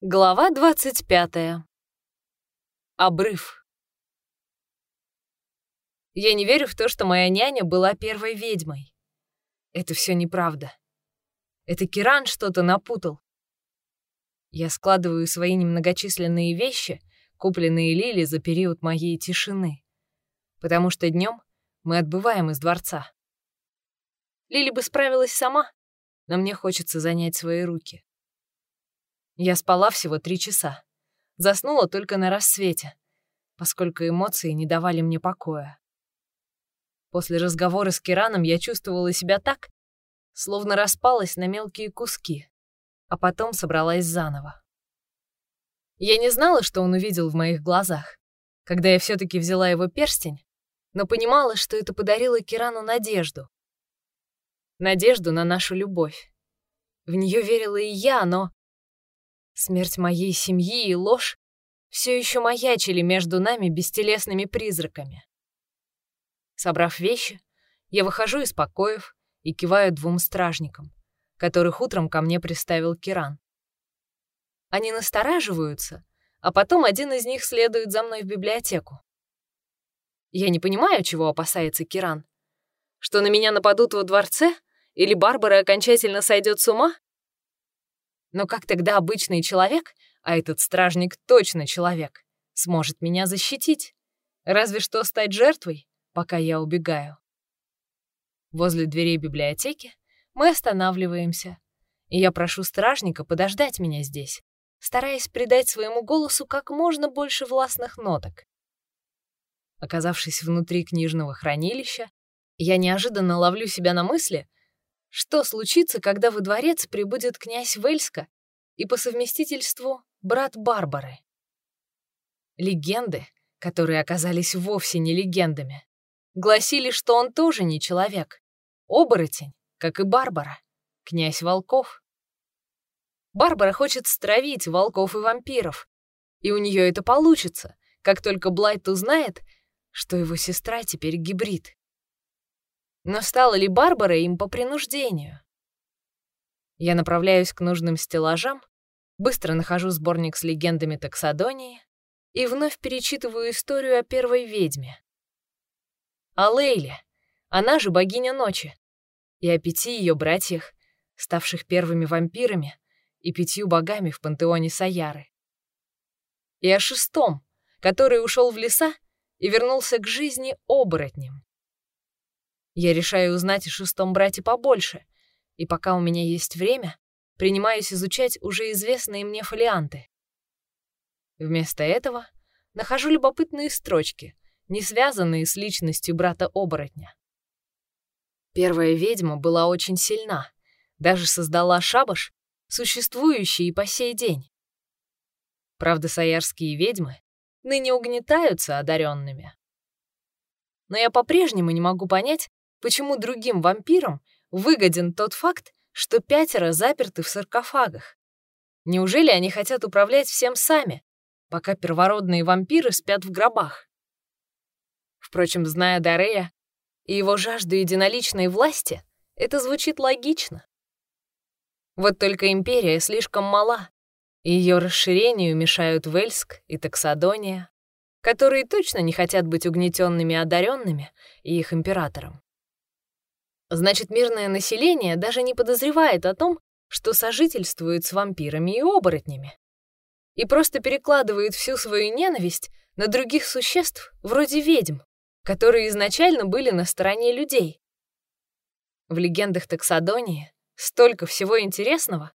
Глава 25. Обрыв. Я не верю в то, что моя няня была первой ведьмой. Это все неправда. Это Киран что-то напутал. Я складываю свои немногочисленные вещи, купленные Лили за период моей тишины, потому что днем мы отбываем из дворца. Лили бы справилась сама, но мне хочется занять свои руки. Я спала всего три часа. Заснула только на рассвете, поскольку эмоции не давали мне покоя. После разговора с Кираном я чувствовала себя так, словно распалась на мелкие куски, а потом собралась заново. Я не знала, что он увидел в моих глазах, когда я все таки взяла его перстень, но понимала, что это подарило Кирану надежду. Надежду на нашу любовь. В нее верила и я, но Смерть моей семьи и ложь все еще маячили между нами бестелесными призраками. Собрав вещи, я выхожу из покоев и киваю двум стражникам, которых утром ко мне приставил Киран. Они настораживаются, а потом один из них следует за мной в библиотеку. Я не понимаю, чего опасается Киран. Что на меня нападут во дворце? Или Барбара окончательно сойдет с ума? Но как тогда обычный человек, а этот стражник точно человек, сможет меня защитить? Разве что стать жертвой, пока я убегаю. Возле дверей библиотеки мы останавливаемся, и я прошу стражника подождать меня здесь, стараясь придать своему голосу как можно больше властных ноток. Оказавшись внутри книжного хранилища, я неожиданно ловлю себя на мысли, что случится, когда во дворец прибудет князь Вельска и по совместительству брат Барбары? Легенды, которые оказались вовсе не легендами, гласили, что он тоже не человек, оборотень, как и Барбара, князь волков. Барбара хочет стравить волков и вампиров, и у нее это получится, как только Блайт узнает, что его сестра теперь гибрид. Но стала ли Барбара им по принуждению? Я направляюсь к нужным стеллажам, быстро нахожу сборник с легендами таксодонии и вновь перечитываю историю о первой ведьме. О Лейле, она же богиня ночи, и о пяти ее братьях, ставших первыми вампирами и пятью богами в пантеоне Саяры. И о шестом, который ушел в леса и вернулся к жизни оборотнем. Я решаю узнать о шестом брате побольше, и пока у меня есть время, принимаюсь изучать уже известные мне фолианты. Вместо этого нахожу любопытные строчки, не связанные с личностью брата-оборотня. Первая ведьма была очень сильна, даже создала шабаш, существующий и по сей день. Правда, саярские ведьмы ныне угнетаются одаренными. Но я по-прежнему не могу понять, Почему другим вампирам выгоден тот факт, что пятеро заперты в саркофагах? Неужели они хотят управлять всем сами, пока первородные вампиры спят в гробах? Впрочем, зная Дарея и его жажду единоличной власти, это звучит логично. Вот только империя слишком мала, и ее расширению мешают Вельск и Таксадония, которые точно не хотят быть угнетенными одаренными и их императором. Значит, мирное население даже не подозревает о том, что сожительствует с вампирами и оборотнями. И просто перекладывает всю свою ненависть на других существ, вроде ведьм, которые изначально были на стороне людей. В легендах Таксадонии столько всего интересного.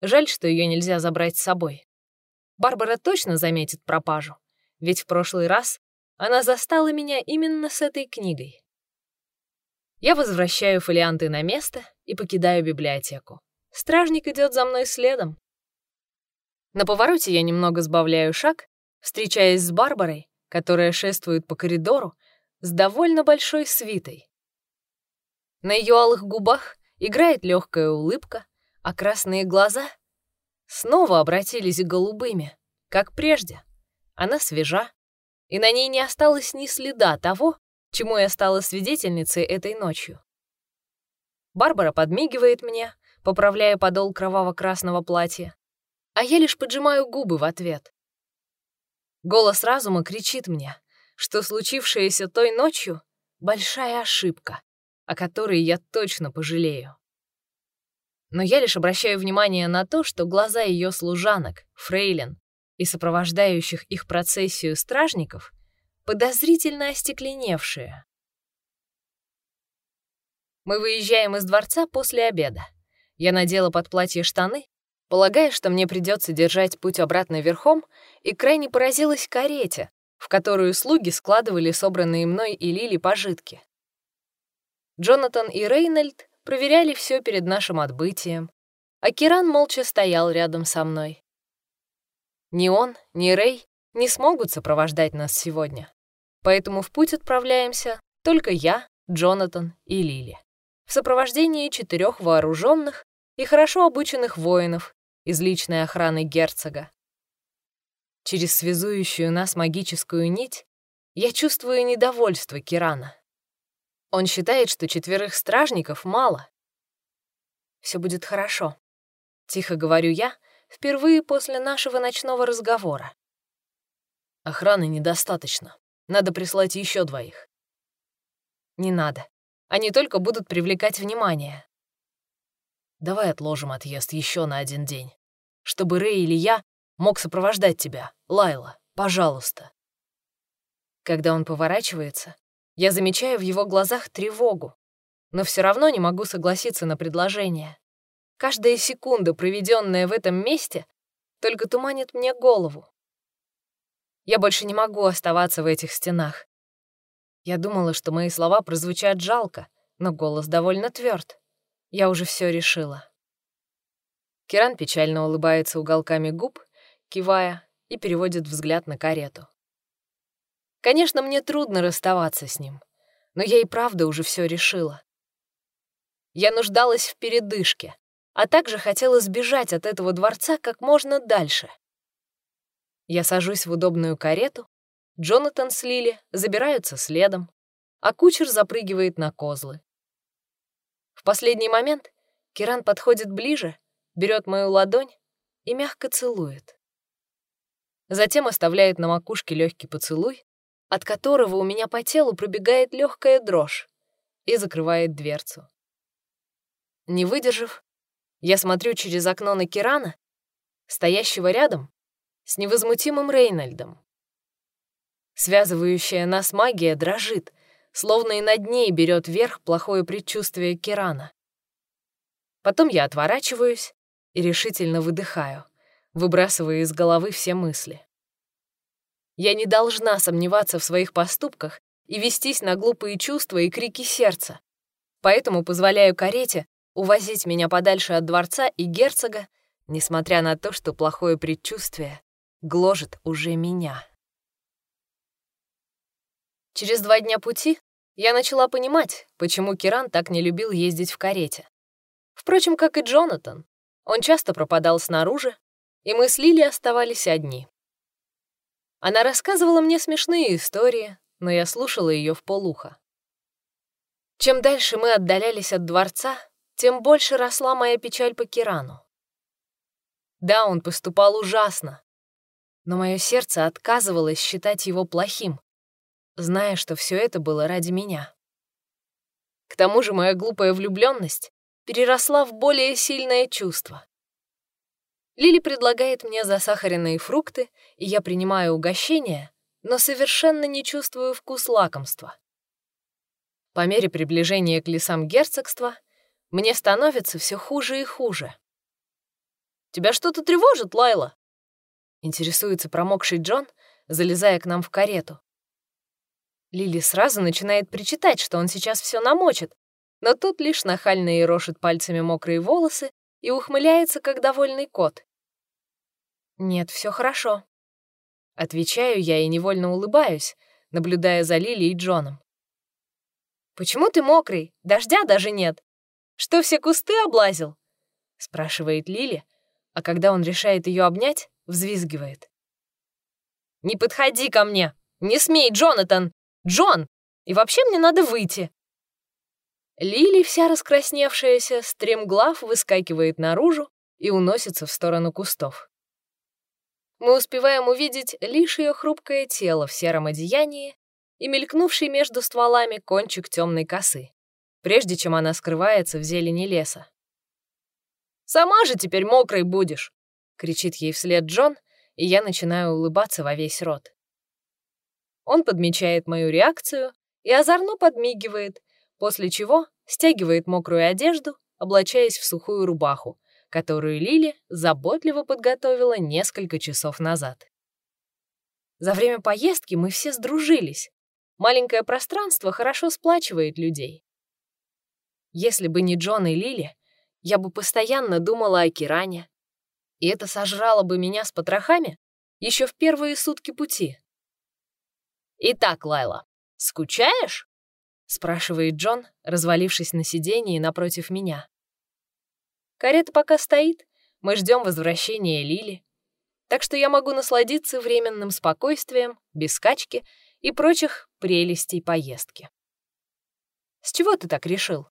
Жаль, что ее нельзя забрать с собой. Барбара точно заметит пропажу, ведь в прошлый раз она застала меня именно с этой книгой. Я возвращаю фолианты на место и покидаю библиотеку. Стражник идет за мной следом. На повороте я немного сбавляю шаг, встречаясь с Барбарой, которая шествует по коридору с довольно большой свитой. На ее алых губах играет легкая улыбка, а красные глаза снова обратились голубыми, как прежде. Она свежа, и на ней не осталось ни следа того, чему я стала свидетельницей этой ночью. Барбара подмигивает мне, поправляя подол кроваво-красного платья. а я лишь поджимаю губы в ответ. Голос разума кричит мне, что случившееся той ночью — большая ошибка, о которой я точно пожалею. Но я лишь обращаю внимание на то, что глаза ее служанок, фрейлин и сопровождающих их процессию стражников подозрительно остекленевшие. Мы выезжаем из дворца после обеда. Я надела под платье штаны, полагая, что мне придется держать путь обратно верхом, и крайне поразилась карете, в которую слуги складывали собранные мной и Лили пожитки. Джонатан и Рейнольд проверяли все перед нашим отбытием, а Киран молча стоял рядом со мной. Ни он, ни Рей не смогут сопровождать нас сегодня, поэтому в путь отправляемся только я, Джонатан и Лили в сопровождении четырех вооруженных и хорошо обученных воинов из личной охраны герцога. Через связующую нас магическую нить я чувствую недовольство Кирана. Он считает, что четверых стражников мало. Все будет хорошо. Тихо говорю я, впервые после нашего ночного разговора. Охраны недостаточно. Надо прислать еще двоих. Не надо. Они только будут привлекать внимание. Давай отложим отъезд еще на один день, чтобы Рэй или я мог сопровождать тебя, Лайла, пожалуйста. Когда он поворачивается, я замечаю в его глазах тревогу, но все равно не могу согласиться на предложение. Каждая секунда, проведенная в этом месте, только туманит мне голову. Я больше не могу оставаться в этих стенах. Я думала, что мои слова прозвучат жалко, но голос довольно тверд. Я уже все решила. Киран печально улыбается уголками губ, кивая, и переводит взгляд на карету. Конечно, мне трудно расставаться с ним, но я и правда уже все решила. Я нуждалась в передышке, а также хотела сбежать от этого дворца как можно дальше. Я сажусь в удобную карету Джонатан с Лили забираются следом, а кучер запрыгивает на козлы. В последний момент Киран подходит ближе, берет мою ладонь и мягко целует. Затем оставляет на макушке легкий поцелуй, от которого у меня по телу пробегает легкая дрожь, и закрывает дверцу. Не выдержав, я смотрю через окно на Кирана, стоящего рядом, с невозмутимым Рейнольдом. Связывающая нас магия дрожит, словно и над ней берет верх плохое предчувствие Кирана. Потом я отворачиваюсь и решительно выдыхаю, выбрасывая из головы все мысли. Я не должна сомневаться в своих поступках и вестись на глупые чувства и крики сердца, поэтому позволяю карете увозить меня подальше от дворца и герцога, несмотря на то, что плохое предчувствие гложет уже меня. Через два дня пути я начала понимать, почему Киран так не любил ездить в карете. Впрочем, как и Джонатан. Он часто пропадал снаружи, и мы с Лили оставались одни. Она рассказывала мне смешные истории, но я слушала ее в полухо. Чем дальше мы отдалялись от дворца, тем больше росла моя печаль по Кирану. Да, он поступал ужасно, но мое сердце отказывалось считать его плохим зная, что все это было ради меня. К тому же моя глупая влюбленность переросла в более сильное чувство. Лили предлагает мне засахаренные фрукты, и я принимаю угощение, но совершенно не чувствую вкус лакомства. По мере приближения к лесам герцогства мне становится все хуже и хуже. «Тебя что-то тревожит, Лайла?» — интересуется промокший Джон, залезая к нам в карету. Лили сразу начинает причитать, что он сейчас все намочит, но тут лишь нахально ерошит пальцами мокрые волосы и ухмыляется, как довольный кот. «Нет, все хорошо». Отвечаю я и невольно улыбаюсь, наблюдая за Лили и Джоном. «Почему ты мокрый? Дождя даже нет. Что, все кусты облазил?» — спрашивает Лили, а когда он решает ее обнять, взвизгивает. «Не подходи ко мне! Не смей, Джонатан! Джон! И вообще мне надо выйти!» Лили, вся раскрасневшаяся, стремглав выскакивает наружу и уносится в сторону кустов. мы успеваем увидеть лишь ее хрупкое тело в сером одеянии и мелькнувший между стволами кончик темной косы, прежде чем она скрывается в зелени леса. «Сама же теперь мокрой будешь!» — кричит ей вслед Джон, и я начинаю улыбаться во весь рот. Он подмечает мою реакцию и озорно подмигивает, после чего стягивает мокрую одежду, облачаясь в сухую рубаху, которую Лили заботливо подготовила несколько часов назад. За время поездки мы все сдружились. Маленькое пространство хорошо сплачивает людей. Если бы не Джон и Лили, я бы постоянно думала о Киране, и это сожрало бы меня с потрохами еще в первые сутки пути. «Итак, Лайла, скучаешь?» — спрашивает Джон, развалившись на сиденье напротив меня. Карета пока стоит, мы ждем возвращения Лили, так что я могу насладиться временным спокойствием, без скачки и прочих прелестей поездки. С чего ты так решил?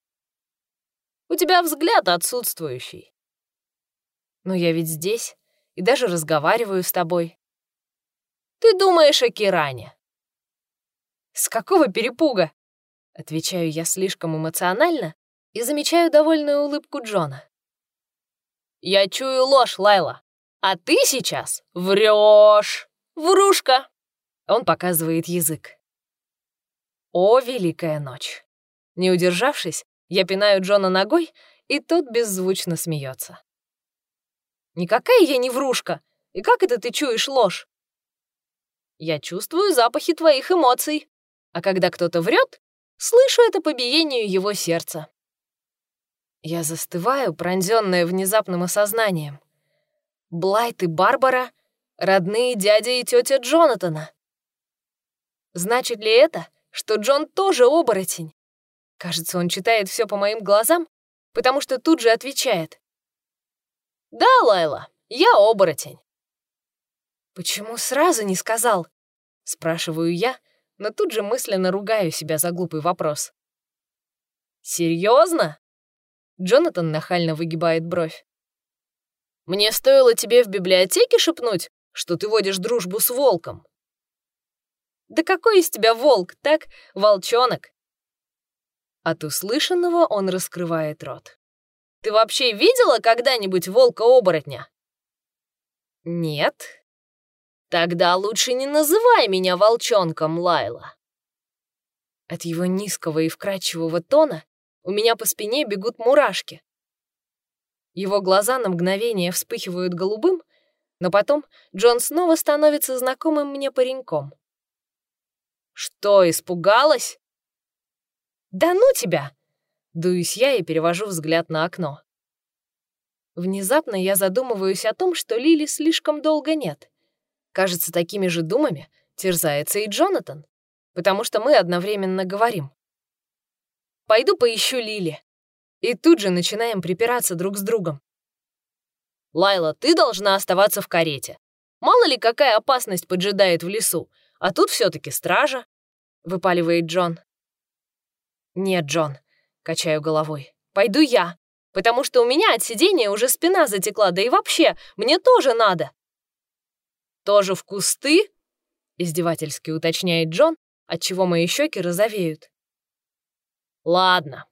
У тебя взгляд отсутствующий. Но я ведь здесь и даже разговариваю с тобой. Ты думаешь о Киране. С какого перепуга? Отвечаю я слишком эмоционально и замечаю довольную улыбку Джона. Я чую ложь, Лайла. А ты сейчас врешь. Врушка. Он показывает язык. О, великая ночь. Не удержавшись, я пинаю Джона ногой, и тот беззвучно смеется. Никакая я не врушка. И как это ты чуешь ложь? Я чувствую запахи твоих эмоций. А когда кто-то врет, слышу это по биению его сердца. Я застываю, пронзенная внезапным осознанием. Блайт и Барбара — родные дядя и тетя Джонатана. Значит ли это, что Джон тоже оборотень? Кажется, он читает все по моим глазам, потому что тут же отвечает. «Да, Лайла, я оборотень». «Почему сразу не сказал?» — спрашиваю я, но тут же мысленно ругаю себя за глупый вопрос. «Серьезно?» Джонатан нахально выгибает бровь. «Мне стоило тебе в библиотеке шепнуть, что ты водишь дружбу с волком». «Да какой из тебя волк, так, волчонок?» От услышанного он раскрывает рот. «Ты вообще видела когда-нибудь волка-оборотня?» «Нет». «Тогда лучше не называй меня волчонком, Лайла». От его низкого и вкрадчивого тона у меня по спине бегут мурашки. Его глаза на мгновение вспыхивают голубым, но потом Джон снова становится знакомым мне пареньком. «Что, испугалась?» «Да ну тебя!» — дуюсь я и перевожу взгляд на окно. Внезапно я задумываюсь о том, что Лили слишком долго нет. Кажется, такими же думами терзается и Джонатан, потому что мы одновременно говорим. Пойду поищу Лили. И тут же начинаем припираться друг с другом. Лайла, ты должна оставаться в карете. Мало ли какая опасность поджидает в лесу, а тут все таки стража, — выпаливает Джон. Нет, Джон, — качаю головой, — пойду я, потому что у меня от сидения уже спина затекла, да и вообще, мне тоже надо. Тоже в кусты? — издевательски уточняет Джон, отчего мои щеки розовеют. Ладно.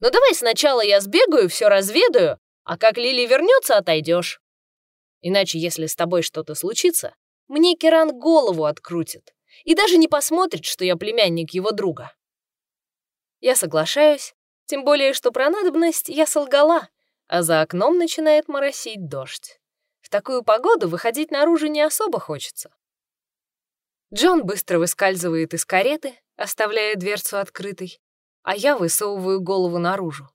Но ну, давай сначала я сбегаю, все разведаю, а как Лили вернется, отойдешь. Иначе, если с тобой что-то случится, мне Керан голову открутит и даже не посмотрит, что я племянник его друга. Я соглашаюсь, тем более, что про надобность я солгала, а за окном начинает моросить дождь. В такую погоду выходить наружу не особо хочется. Джон быстро выскальзывает из кареты, оставляя дверцу открытой, а я высовываю голову наружу.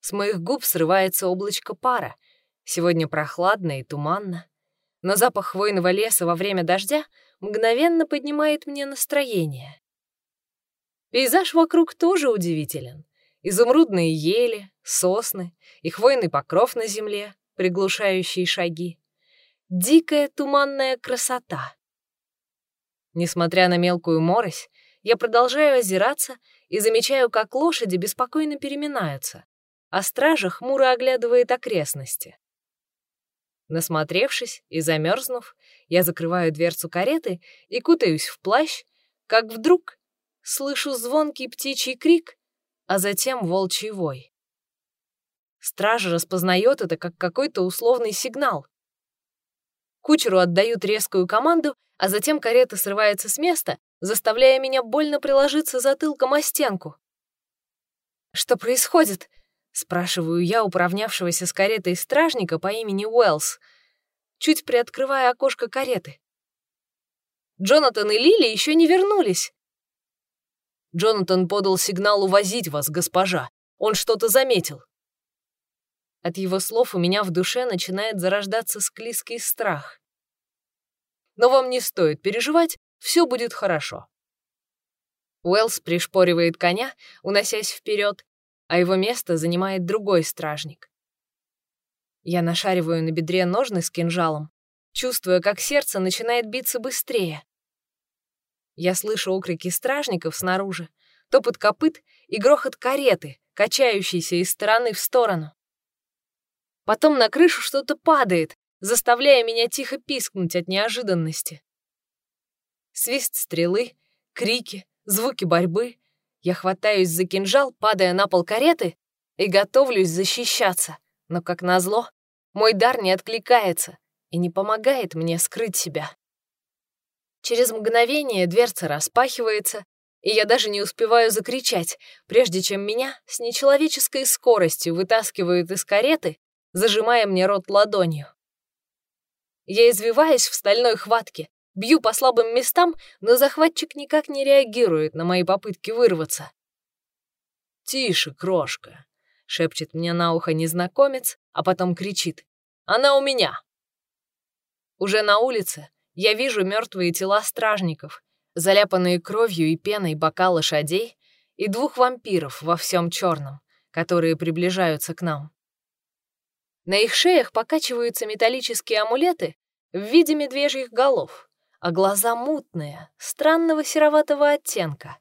С моих губ срывается облачко пара. Сегодня прохладно и туманно. Но запах хвойного леса во время дождя мгновенно поднимает мне настроение. Пейзаж вокруг тоже удивителен. Изумрудные ели, сосны и хвойный покров на земле, приглушающие шаги. Дикая туманная красота. Несмотря на мелкую морось, я продолжаю озираться и замечаю, как лошади беспокойно переминаются, а стража хмуро оглядывает окрестности. Насмотревшись и замерзнув, я закрываю дверцу кареты и кутаюсь в плащ, как вдруг слышу звонкий птичий крик, а затем волчий вой. Стража распознает это как какой-то условный сигнал. Кучеру отдают резкую команду, а затем карета срывается с места, заставляя меня больно приложиться затылком о стенку. «Что происходит?» — спрашиваю я управнявшегося с каретой стражника по имени Уэллс, чуть приоткрывая окошко кареты. Джонатан и Лили еще не вернулись. Джонатан подал сигнал увозить вас, госпожа. Он что-то заметил. От его слов у меня в душе начинает зарождаться склизкий страх. Но вам не стоит переживать, все будет хорошо. Уэллс пришпоривает коня, уносясь вперед, а его место занимает другой стражник. Я нашариваю на бедре ножны с кинжалом, чувствуя, как сердце начинает биться быстрее. Я слышу окрики стражников снаружи, топот копыт и грохот кареты, качающейся из стороны в сторону. Потом на крышу что-то падает, заставляя меня тихо пискнуть от неожиданности. Свист стрелы, крики, звуки борьбы, я хватаюсь за кинжал, падая на пол кареты, и готовлюсь защищаться. Но, как назло, мой дар не откликается и не помогает мне скрыть себя. Через мгновение дверца распахивается, и я даже не успеваю закричать, прежде чем меня с нечеловеческой скоростью вытаскивают из кареты, зажимая мне рот ладонью. Я извиваюсь в стальной хватке, Бью по слабым местам, но захватчик никак не реагирует на мои попытки вырваться. «Тише, крошка», — шепчет мне на ухо незнакомец, а потом кричит. «Она у меня!» Уже на улице я вижу мертвые тела стражников, заляпанные кровью и пеной бока лошадей и двух вампиров во всем черном, которые приближаются к нам. На их шеях покачиваются металлические амулеты в виде медвежьих голов а глаза мутные, странного сероватого оттенка.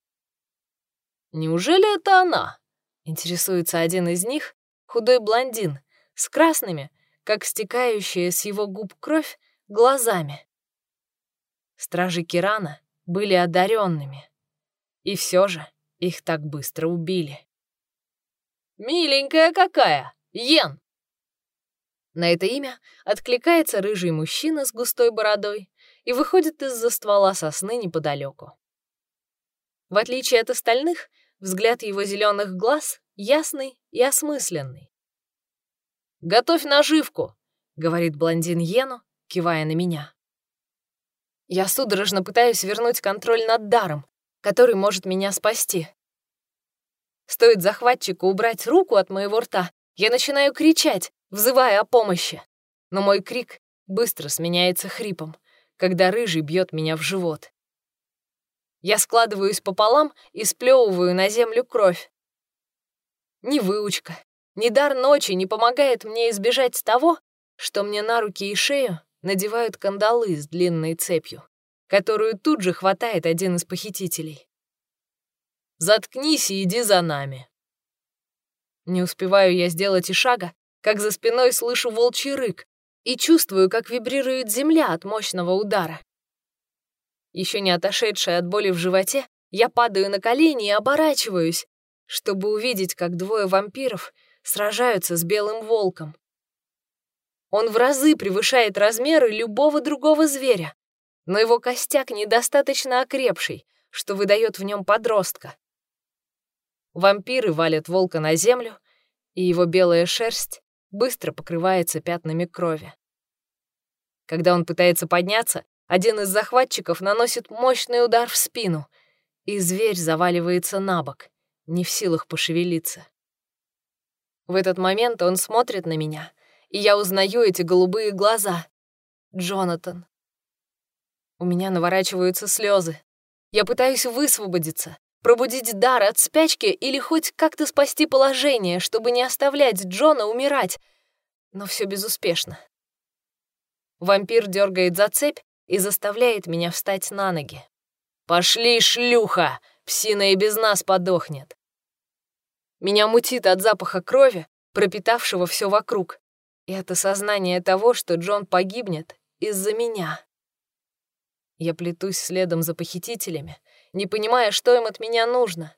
«Неужели это она?» — интересуется один из них, худой блондин, с красными, как стекающая с его губ кровь, глазами. Стражи Кирана были одаренными, и все же их так быстро убили. «Миленькая какая! Йен!» На это имя откликается рыжий мужчина с густой бородой и выходит из-за ствола сосны неподалеку. В отличие от остальных, взгляд его зеленых глаз ясный и осмысленный. «Готовь наживку!» — говорит блондин Йену, кивая на меня. Я судорожно пытаюсь вернуть контроль над даром, который может меня спасти. Стоит захватчику убрать руку от моего рта, я начинаю кричать, взывая о помощи. Но мой крик быстро сменяется хрипом — когда рыжий бьет меня в живот. Я складываюсь пополам и сплевываю на землю кровь. Ни выучка, ни дар ночи не помогает мне избежать того, что мне на руки и шею надевают кандалы с длинной цепью, которую тут же хватает один из похитителей. «Заткнись и иди за нами». Не успеваю я сделать и шага, как за спиной слышу волчий рык, и чувствую, как вибрирует земля от мощного удара. Еще не отошедшая от боли в животе, я падаю на колени и оборачиваюсь, чтобы увидеть, как двое вампиров сражаются с белым волком. Он в разы превышает размеры любого другого зверя, но его костяк недостаточно окрепший, что выдает в нем подростка. Вампиры валят волка на землю, и его белая шерсть быстро покрывается пятнами крови. Когда он пытается подняться, один из захватчиков наносит мощный удар в спину, и зверь заваливается на бок, не в силах пошевелиться. В этот момент он смотрит на меня, и я узнаю эти голубые глаза. Джонатан. У меня наворачиваются слезы. Я пытаюсь высвободиться, Пробудить дар от спячки или хоть как-то спасти положение, чтобы не оставлять Джона умирать. Но все безуспешно. Вампир дергает за цепь и заставляет меня встать на ноги. «Пошли, шлюха! Псина и без нас подохнет!» Меня мутит от запаха крови, пропитавшего все вокруг, и от осознания того, что Джон погибнет из-за меня. Я плетусь следом за похитителями, не понимая, что им от меня нужно.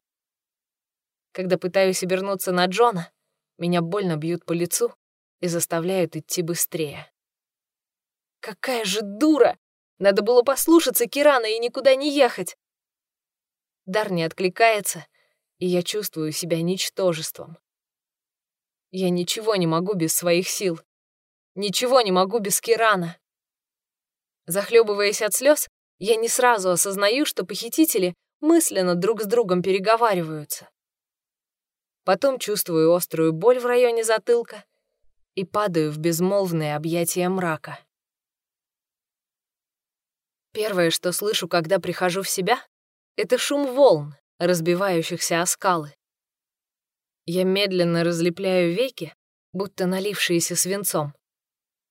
Когда пытаюсь обернуться на Джона, меня больно бьют по лицу и заставляют идти быстрее. Какая же дура! Надо было послушаться Кирана и никуда не ехать. Дар не откликается, и я чувствую себя ничтожеством. Я ничего не могу без своих сил. Ничего не могу без Кирана. Захлебываясь от слез, я не сразу осознаю, что похитители мысленно друг с другом переговариваются. Потом чувствую острую боль в районе затылка и падаю в безмолвное объятие мрака. Первое, что слышу, когда прихожу в себя, это шум волн, разбивающихся о скалы. Я медленно разлепляю веки, будто налившиеся свинцом,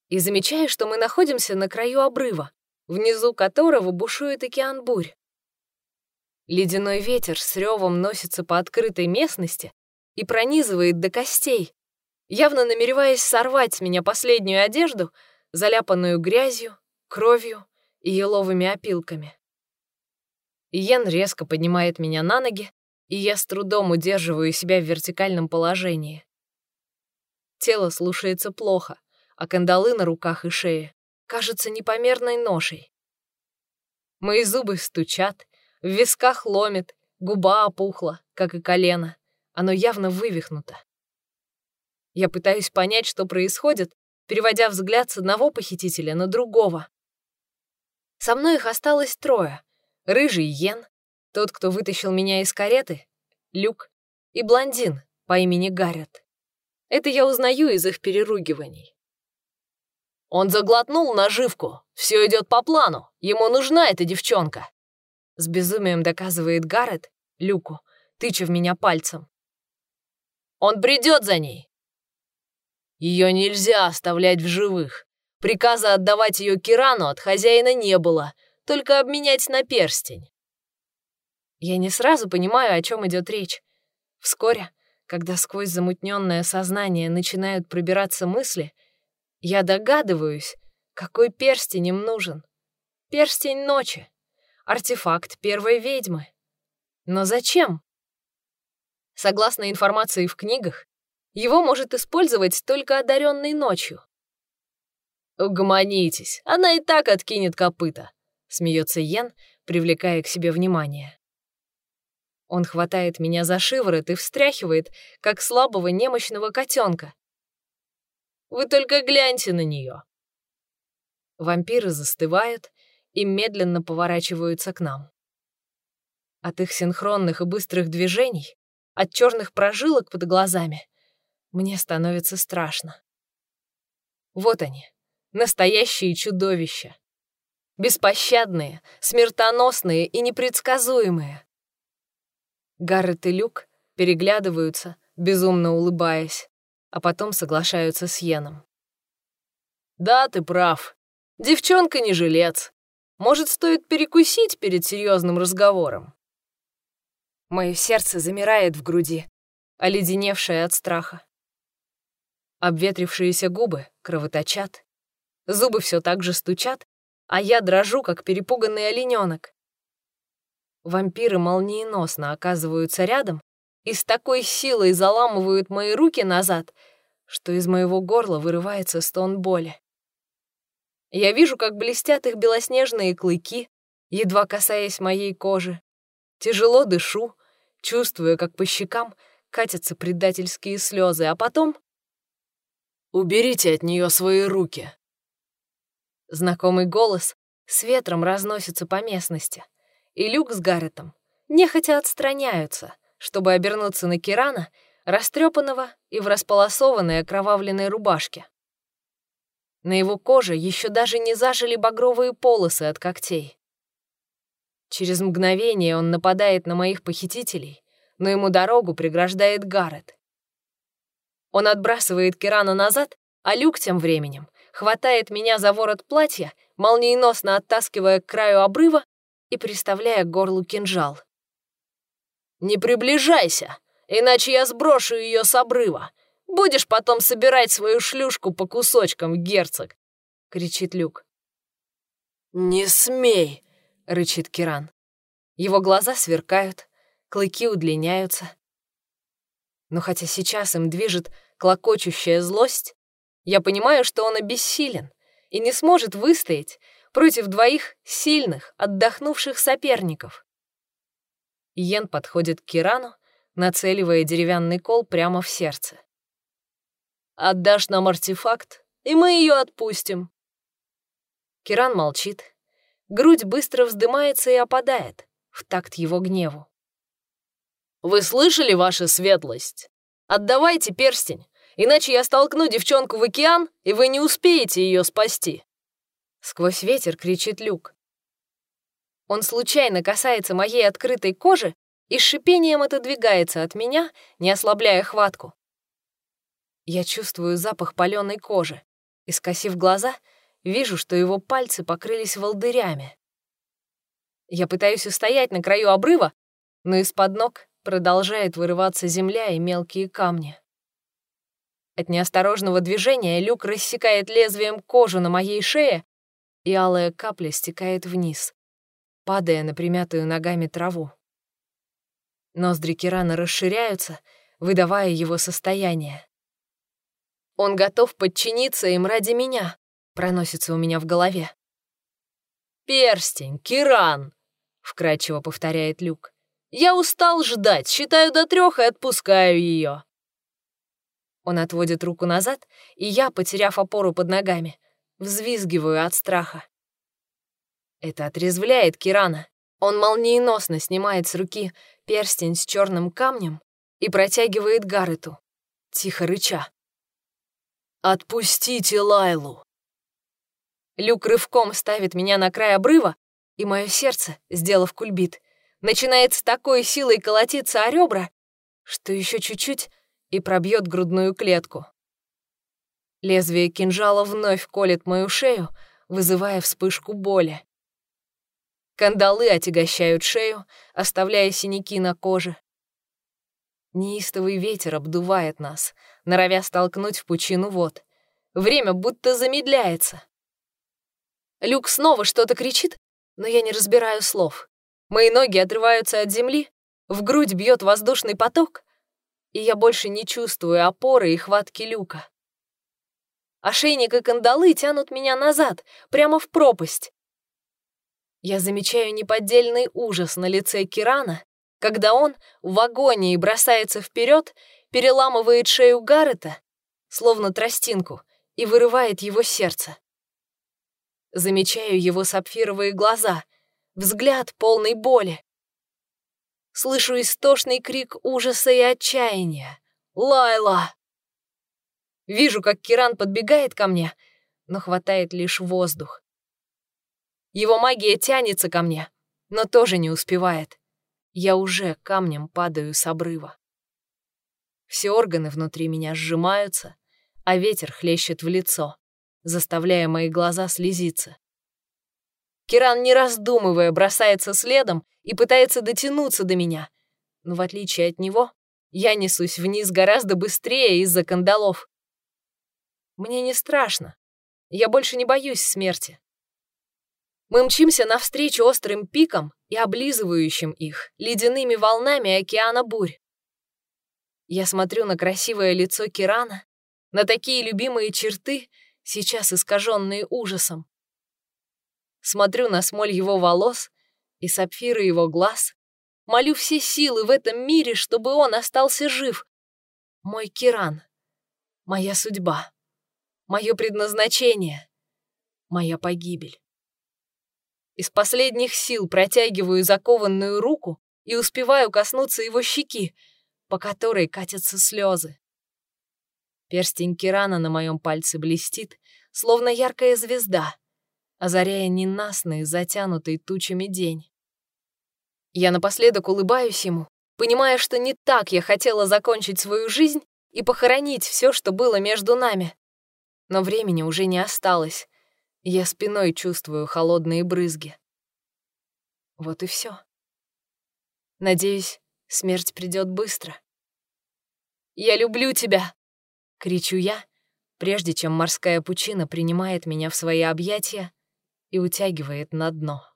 и замечаю, что мы находимся на краю обрыва, внизу которого бушует океан бурь. Ледяной ветер с ревом носится по открытой местности и пронизывает до костей, явно намереваясь сорвать с меня последнюю одежду, заляпанную грязью, кровью и еловыми опилками. Иен резко поднимает меня на ноги, и я с трудом удерживаю себя в вертикальном положении. Тело слушается плохо, а кандалы на руках и шее кажутся непомерной ношей. Мои зубы стучат, в висках ломит, губа опухла, как и колено. Оно явно вывихнуто. Я пытаюсь понять, что происходит, переводя взгляд с одного похитителя на другого. Со мной их осталось трое. Рыжий Йен, тот, кто вытащил меня из кареты, Люк и блондин по имени Гаррет. Это я узнаю из их переругиваний. Он заглотнул наживку. Все идет по плану. Ему нужна эта девчонка. С безумием доказывает Гаррет Люку, тыча в меня пальцем. Он придет за ней. Ее нельзя оставлять в живых. Приказа отдавать ее Кирану от хозяина не было, только обменять на перстень. Я не сразу понимаю, о чем идет речь. Вскоре, когда сквозь замутненное сознание начинают пробираться мысли, я догадываюсь, какой перстень им нужен. Перстень ночи. Артефакт первой ведьмы. Но зачем? Согласно информации в книгах, его может использовать только одаренный ночью. «Угомонитесь, она и так откинет копыта», — смеется Йен, привлекая к себе внимание. Он хватает меня за шиворот и встряхивает, как слабого немощного котенка, вы только гляньте на нее. Вампиры застывают и медленно поворачиваются к нам. От их синхронных и быстрых движений, от черных прожилок под глазами, мне становится страшно. Вот они, настоящие чудовища. Беспощадные, смертоносные и непредсказуемые. Гаррет и Люк переглядываются, безумно улыбаясь а потом соглашаются с Йеном. «Да, ты прав. Девчонка не жилец. Может, стоит перекусить перед серьезным разговором?» Мое сердце замирает в груди, оледеневшее от страха. Обветрившиеся губы кровоточат, зубы все так же стучат, а я дрожу, как перепуганный олененок. Вампиры молниеносно оказываются рядом и с такой силой заламывают мои руки назад, что из моего горла вырывается стон боли. Я вижу, как блестят их белоснежные клыки, едва касаясь моей кожи. Тяжело дышу, чувствуя, как по щекам катятся предательские слезы, а потом... «Уберите от нее свои руки!» Знакомый голос с ветром разносится по местности, и Люк с Гарретом нехотя отстраняются, чтобы обернуться на Кирана, растрепанного и в располосованной окровавленной рубашке. На его коже еще даже не зажили багровые полосы от когтей. Через мгновение он нападает на моих похитителей, но ему дорогу преграждает Гаррет. Он отбрасывает Кирана назад, а Люк тем временем хватает меня за ворот платья, молниеносно оттаскивая к краю обрыва и приставляя к горлу кинжал. «Не приближайся, иначе я сброшу ее с обрыва. Будешь потом собирать свою шлюшку по кусочкам, герцог!» — кричит Люк. «Не смей!» — рычит Киран. Его глаза сверкают, клыки удлиняются. Но хотя сейчас им движет клокочущая злость, я понимаю, что он обессилен и не сможет выстоять против двоих сильных, отдохнувших соперников. Йен подходит к Кирану, нацеливая деревянный кол прямо в сердце. Отдашь нам артефакт, и мы ее отпустим». Киран молчит. Грудь быстро вздымается и опадает, в такт его гневу. «Вы слышали, ваша светлость? Отдавайте перстень, иначе я столкну девчонку в океан, и вы не успеете ее спасти!» Сквозь ветер кричит Люк. Он случайно касается моей открытой кожи и с шипением отодвигается от меня, не ослабляя хватку. Я чувствую запах паленой кожи и, скосив глаза, вижу, что его пальцы покрылись волдырями. Я пытаюсь устоять на краю обрыва, но из-под ног продолжает вырываться земля и мелкие камни. От неосторожного движения люк рассекает лезвием кожу на моей шее, и алая капля стекает вниз, падая на примятую ногами траву. Ноздри Кирана расширяются, выдавая его состояние. Он готов подчиниться им ради меня, проносится у меня в голове. «Перстень, Киран!» — вкрадчиво повторяет Люк. «Я устал ждать, считаю до трех и отпускаю ее». Он отводит руку назад, и я, потеряв опору под ногами, взвизгиваю от страха. Это отрезвляет Кирана. Он молниеносно снимает с руки перстень с черным камнем и протягивает Гаррету, тихо рыча. «Отпустите Лайлу!» Люк рывком ставит меня на край обрыва, и мое сердце, сделав кульбит, начинает с такой силой колотиться о ребра, что еще чуть-чуть и пробьет грудную клетку. Лезвие кинжала вновь колет мою шею, вызывая вспышку боли. Кандалы отягощают шею, оставляя синяки на коже. Неистовый ветер обдувает нас, норовя столкнуть в пучину вод. Время будто замедляется. Люк снова что-то кричит, но я не разбираю слов. Мои ноги отрываются от земли, в грудь бьет воздушный поток, и я больше не чувствую опоры и хватки люка. Ошейник и кандалы тянут меня назад, прямо в пропасть. Я замечаю неподдельный ужас на лице Кирана когда он в агонии бросается вперед, переламывает шею Гаррета, словно тростинку, и вырывает его сердце. Замечаю его сапфировые глаза, взгляд полный боли. Слышу истошный крик ужаса и отчаяния. «Лайла!» Вижу, как Киран подбегает ко мне, но хватает лишь воздух. Его магия тянется ко мне, но тоже не успевает. Я уже камнем падаю с обрыва. Все органы внутри меня сжимаются, а ветер хлещет в лицо, заставляя мои глаза слезиться. Киран, не раздумывая, бросается следом и пытается дотянуться до меня, но в отличие от него, я несусь вниз гораздо быстрее из-за кандалов. Мне не страшно. Я больше не боюсь смерти. Мы мчимся навстречу острым пикам и облизывающим их ледяными волнами океана бурь. Я смотрю на красивое лицо Кирана, на такие любимые черты, сейчас искаженные ужасом. Смотрю на смоль его волос и сапфиры его глаз, молю все силы в этом мире, чтобы он остался жив. Мой Киран, моя судьба, мое предназначение, моя погибель. Из последних сил протягиваю закованную руку и успеваю коснуться его щеки, по которой катятся слезы. Перстень Кирана на моем пальце блестит, словно яркая звезда, озаряя ненастный, затянутый тучами день. Я напоследок улыбаюсь ему, понимая, что не так я хотела закончить свою жизнь и похоронить все, что было между нами. Но времени уже не осталось, я спиной чувствую холодные брызги. Вот и все. Надеюсь, смерть придет быстро. «Я люблю тебя!» Кричу я, прежде чем морская пучина принимает меня в свои объятия и утягивает на дно.